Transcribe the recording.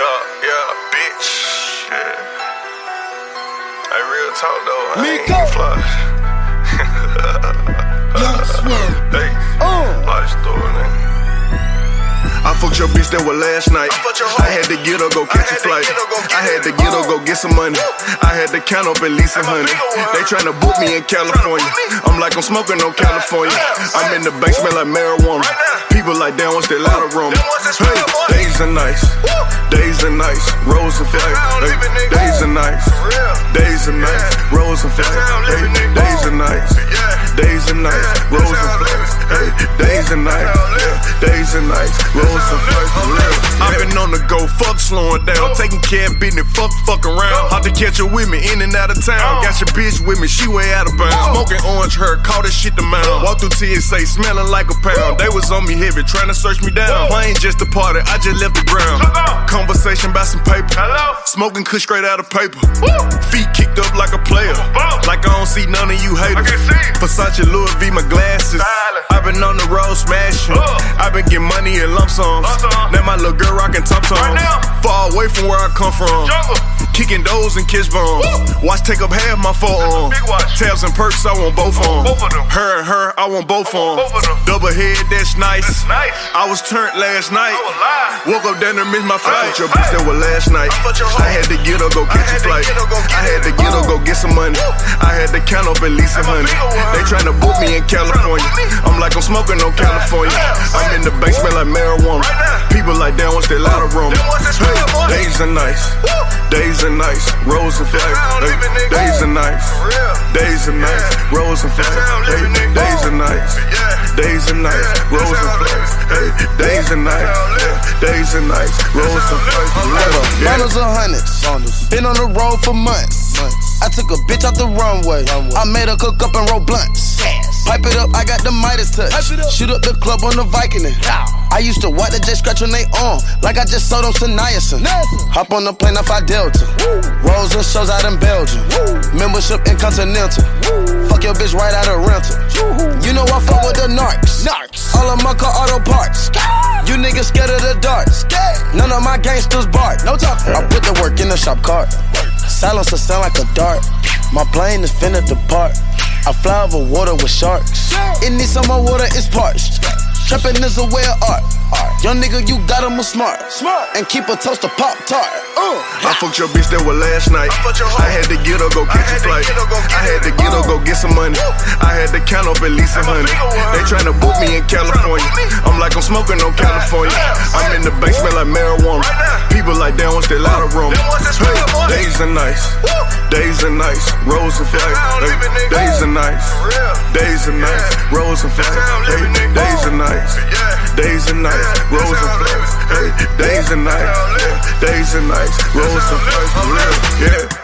Yeah, yeah, bitch. Yeah. Hey, real talk though. I ain't even flush. Young Swerve. Hey, Uh. life story. I fucked your bitch that was last night. hoe. I had to get her, go catch a flight. get her, go get I had to get her, go get some money. I had to count up at least a hundred. They tryna book me in California. I'm like I'm smoking on California. I'm in the basement like marijuana. People like they want that lot of room. Them ones that smell Hey, days and nights, Days are nice. Rose and I'm Hey, days. For real. Days nice. Yeah. Rose and I'm Hey, days nice. Yeah. Days nice. Yeah, Rose and flight. Hey, days are nice. how I'm living. Days and nights, how and I'm been on the go, fuck slowing down. Go. Taking care of business, fuck fuck around. Go. Hard to catch her with me, in and out of town. Go. Got your bitch with me, she way out of bounds. Smoking orange, her, call this shit the mound. Walk through TSA, smelling like a pound. They was on me heavy, trying to search me down. I ain't just a party, I just left the ground. Conversation about some paper. Hello. Smoking kush straight out of paper. Feet kicked up like a player. Like I don't see none of you haters. I can see. Versace, Louis V, my glasses. I've been on the road smashing. Been getting money in lump sums. Now my little girl rockin' top now. Far away from where I come from. Kicking doors and kiss. Woo. Watch take up half my forearm. Tabs and perks, I want both on. both of them. Her and her, I want both on. both of them. Double head, that's nice. That's nice. I was turned last night. I was live. Woke up down there, missed my flight. your bitch that was last night. I fucked your hoe. I had to get her, go catch a flight. get her, go get I had to get her, go get some money. I had to count up at least a Hey, my hundred. nigga was- They tryna book me in California. I'm like I'm smoking on California. I'm in the basement like marijuana. People like they want that lot of room. Days are nice. Woo. Days are nice. Rose and flight. how I'm Hey, living, nigga. Days are nice. For real. Days are nice. Yeah. Rose and flight. how I'm living, Hey, nigga. Days are nice. Yeah. Days are nice. Yeah, Rose and how I'm flight. Hey, living. days are nice. how I'm living. Days and nights. Rose and flight. for real. Yeah. Bottles of hundreds. Been on the road for months. I took a bitch out the runway. I made her cook up and roll blunts. Pipe it up, I got the Midas touch. Shoot up the club on the Viking. I used to watch the jet scratch on they arm, like I just sold them some niacin. Hop on the plane, I fly Delta. Rolls and shows out in Belgium. Membership in Continental. Fuck your bitch right out of rental. You know I fuck with the narcs. All of my car auto parts. You niggas scared of the dark. None of my gangsters bark. No talk. I put the work in the shop cart. Silence will sound like a dart. My plane is finna depart. I fly over water with sharks. It needs some more water, it's parched. Trapping is a way of art. Young nigga, you gotta move smart. Smart. And keep a toast of Pop Tart. Uh. I fucked your bitch that was last night. fucked your hoe. I had to get her, go catch a flight. get her, go get I had to get her, go get some money. I had to count up at least a Hey, my hundred. nigga was- They tryna book me in California. I'm like I'm smoking on California. I'm in the basement like marijuana. Right now. People like they want that lot of room. Them ones that smell Hey, days and nights, Days are nice. Rose and flight. how I'm Hey, living, nigga. Days and nights, Days are nice. Yeah. Rose and flight. how I'm Hey, living, nigga. days are nice. Yeah. Days are nice. Yeah, Rose and how I'm flight. living. Hey, days and nights. Days and nights. Rose and I'm flight. For living. real. Yeah.